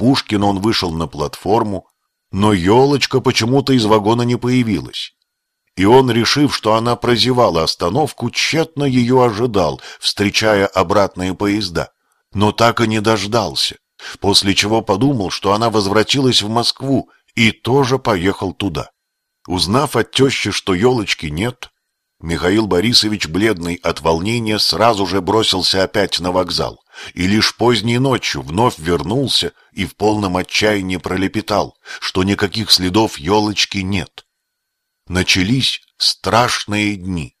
Пушкина он вышел на платформу, но елочка почему-то из вагона не появилась. И он, решив, что она прозевала остановку, тщетно ее ожидал, встречая обратные поезда. Но так и не дождался, после чего подумал, что она возвратилась в Москву, и тоже поехал туда. Узнав от тещи, что елочки нет, Михаил Борисович, бледный от волнения, сразу же бросился опять на вокзал, и лишь поздней ночью вновь вернулся и в полном отчаянии пролепетал, что никаких следов елочки нет. Начались страшные дни.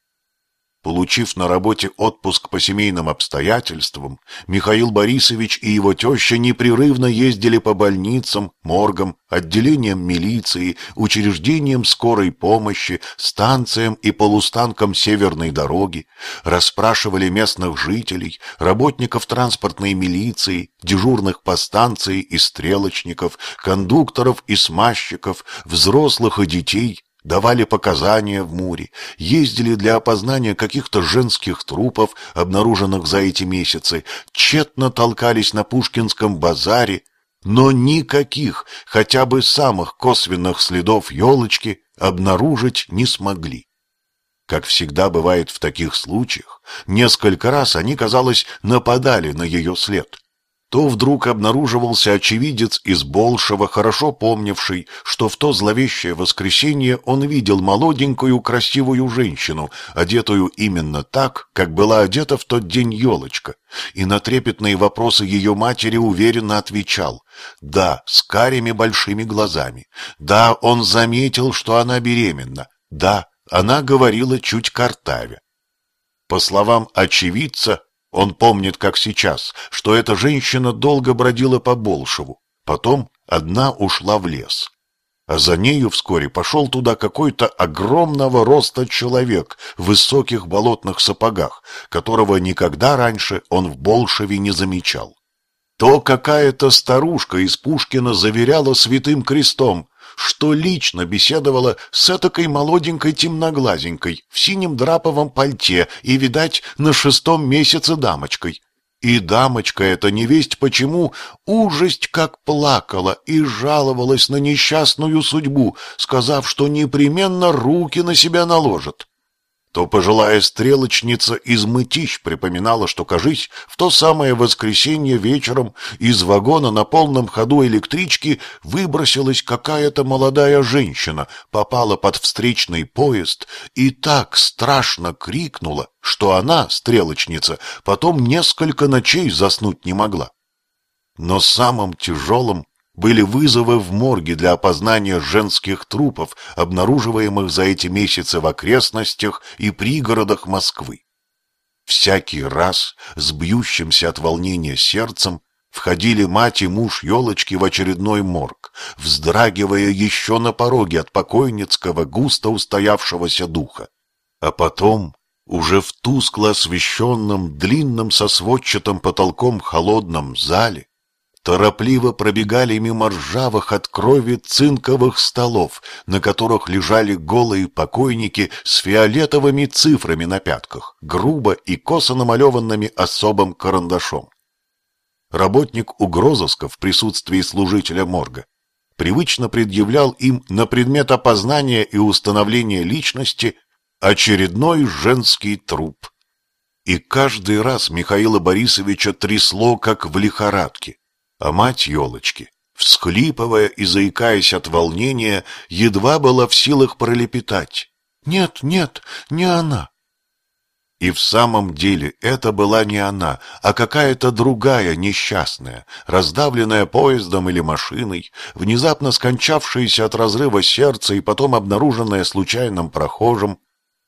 Получив на работе отпуск по семейным обстоятельствам, Михаил Борисович и его теща непрерывно ездили по больницам, моргам, отделениям милиции, учреждениям скорой помощи, станциям и полустанкам Северной дороги, расспрашивали местных жителей, работников транспортной милиции, дежурных по станции и стрелочников, кондукторов и смазчиков, взрослых и детей, давали показания в Муре, ездили для опознания каких-то женских трупов, обнаруженных за эти месяцы, тщетно толкались на Пушкинском базаре, но никаких, хотя бы самых косвенных следов елочки обнаружить не смогли. Как всегда бывает в таких случаях, несколько раз они, казалось, нападали на ее след то вдруг обнаруживался очевидец из Болшева, хорошо помнивший, что в то зловещее воскресенье он видел молоденькую красивую женщину, одетую именно так, как была одета в тот день елочка, и на трепетные вопросы ее матери уверенно отвечал «Да, с карими большими глазами, да, он заметил, что она беременна, да, она говорила чуть картавя». По словам очевидца, он помнит, как сейчас, что эта женщина долго бродила по Болшеву, потом одна ушла в лес. А за нею вскоре пошел туда какой-то огромного роста человек в высоких болотных сапогах, которого никогда раньше он в Болшеве не замечал. То какая-то старушка из Пушкина заверяла святым крестом, что лично беседовала с этакой молоденькой темноглазенькой в синем драповом пальте и, видать, на шестом месяце дамочкой. И дамочка эта невесть почему ужасть как плакала и жаловалась на несчастную судьбу, сказав, что непременно руки на себя наложит то пожилая стрелочница из Мытищ припоминала, что, кажись, в то самое воскресенье вечером из вагона на полном ходу электрички выбросилась какая-то молодая женщина, попала под встречный поезд и так страшно крикнула, что она, стрелочница, потом несколько ночей заснуть не могла. Но самым тяжелым были вызовы в морге для опознания женских трупов, обнаруживаемых за эти месяцы в окрестностях и пригородах Москвы. Всякий раз с бьющимся от волнения сердцем входили мать и муж елочки в очередной морг, вздрагивая еще на пороге от покойницкого густо устоявшегося духа. А потом, уже в тускло освещенном, длинном со сводчатым потолком холодном зале, торопливо пробегали мимо ржавых от крови цинковых столов, на которых лежали голые покойники с фиолетовыми цифрами на пятках, грубо и косо намалеванными особым карандашом. Работник угрозыска в присутствии служителя морга привычно предъявлял им на предмет опознания и установления личности очередной женский труп. И каждый раз Михаила Борисовича трясло, как в лихорадке. А мать елочки, всхлипывая и заикаясь от волнения, едва была в силах пролепетать. «Нет, нет, не она». И в самом деле это была не она, а какая-то другая несчастная, раздавленная поездом или машиной, внезапно скончавшаяся от разрыва сердца и потом обнаруженная случайным прохожим.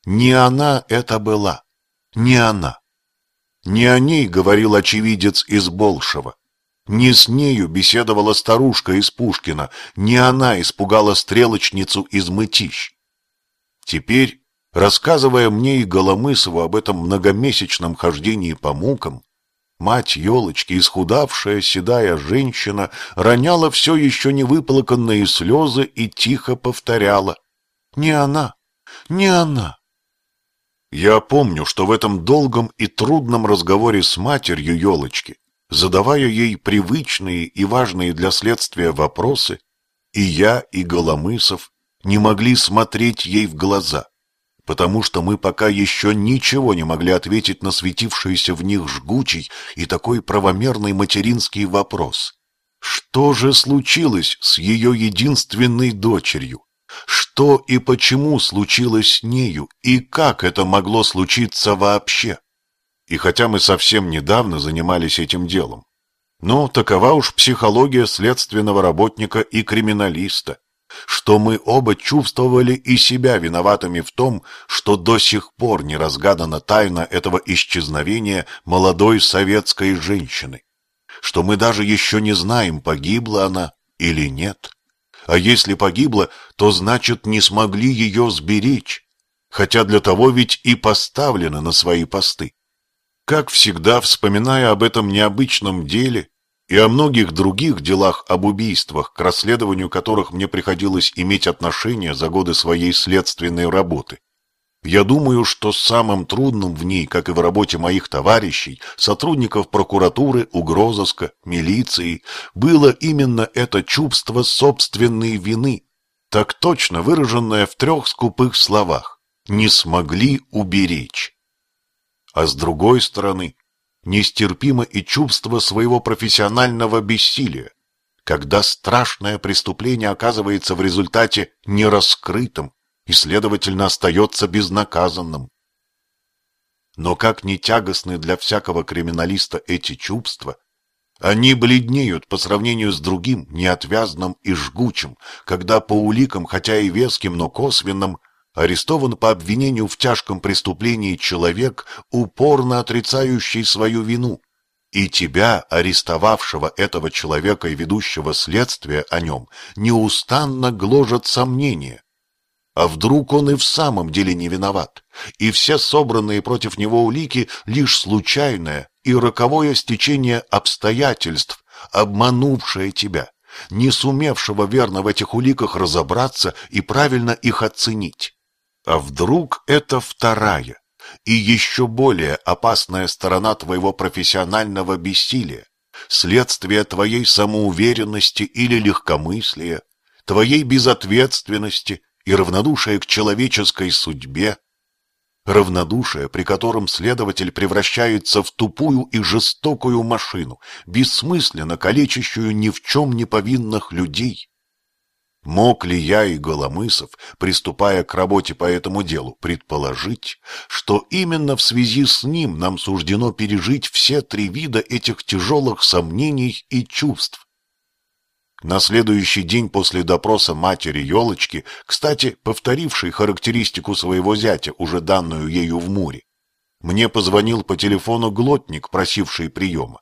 Не она это была, не она. Не о ней говорил очевидец из Болшева. Не с нею беседовала старушка из Пушкина, не она испугала стрелочницу из Мытищ. Теперь, рассказывая мне и Голомысову об этом многомесячном хождении по мукам, мать елочки, исхудавшая седая женщина, роняла все еще не выплаканные слезы и тихо повторяла «Не она, не она». Я помню, что в этом долгом и трудном разговоре с матерью елочки задавая ей привычные и важные для следствия вопросы, и я, и Голомысов не могли смотреть ей в глаза, потому что мы пока еще ничего не могли ответить на светившийся в них жгучий и такой правомерный материнский вопрос. Что же случилось с ее единственной дочерью? Что и почему случилось с нею, и как это могло случиться вообще? И хотя мы совсем недавно занимались этим делом, но такова уж психология следственного работника и криминалиста, что мы оба чувствовали и себя виноватыми в том, что до сих пор не разгадана тайна этого исчезновения молодой советской женщины, что мы даже еще не знаем, погибла она или нет. А если погибла, то значит не смогли ее сберечь, хотя для того ведь и поставлены на свои посты. Как всегда, вспоминая об этом необычном деле и о многих других делах об убийствах, к расследованию которых мне приходилось иметь отношение за годы своей следственной работы, я думаю, что самым трудным в ней, как и в работе моих товарищей, сотрудников прокуратуры, угрозыска, милиции, было именно это чувство собственной вины, так точно выраженное в трех скупых словах «не смогли уберечь». А с другой стороны, нестерпимо и чувство своего профессионального бессилия, когда страшное преступление оказывается в результате нераскрытым, и, следовательно, остается безнаказанным. Но как не тягостны для всякого криминалиста эти чувства, они бледнеют по сравнению с другим, неотвязным и жгучим, когда по уликам, хотя и веским, но косвенным, арестован по обвинению в тяжком преступлении человек, упорно отрицающий свою вину, и тебя, арестовавшего этого человека и ведущего следствие о нем, неустанно гложат сомнения, а вдруг он и в самом деле не виноват, и все собранные против него улики — лишь случайное и роковое стечение обстоятельств, обманувшее тебя, не сумевшего верно в этих уликах разобраться и правильно их оценить. А вдруг это вторая и еще более опасная сторона твоего профессионального бессилия, следствие твоей самоуверенности или легкомыслия, твоей безответственности и равнодушие к человеческой судьбе, равнодушие, при котором следователь превращается в тупую и жестокую машину, бессмысленно калечащую ни в чем не повинных людей. Мог ли я и Голомысов, приступая к работе по этому делу, предположить, что именно в связи с ним нам суждено пережить все три вида этих тяжелых сомнений и чувств, на следующий день после допроса матери Елочки, кстати, повторившей характеристику своего зятя, уже данную ею в Муре, мне позвонил по телефону глотник, просивший приема.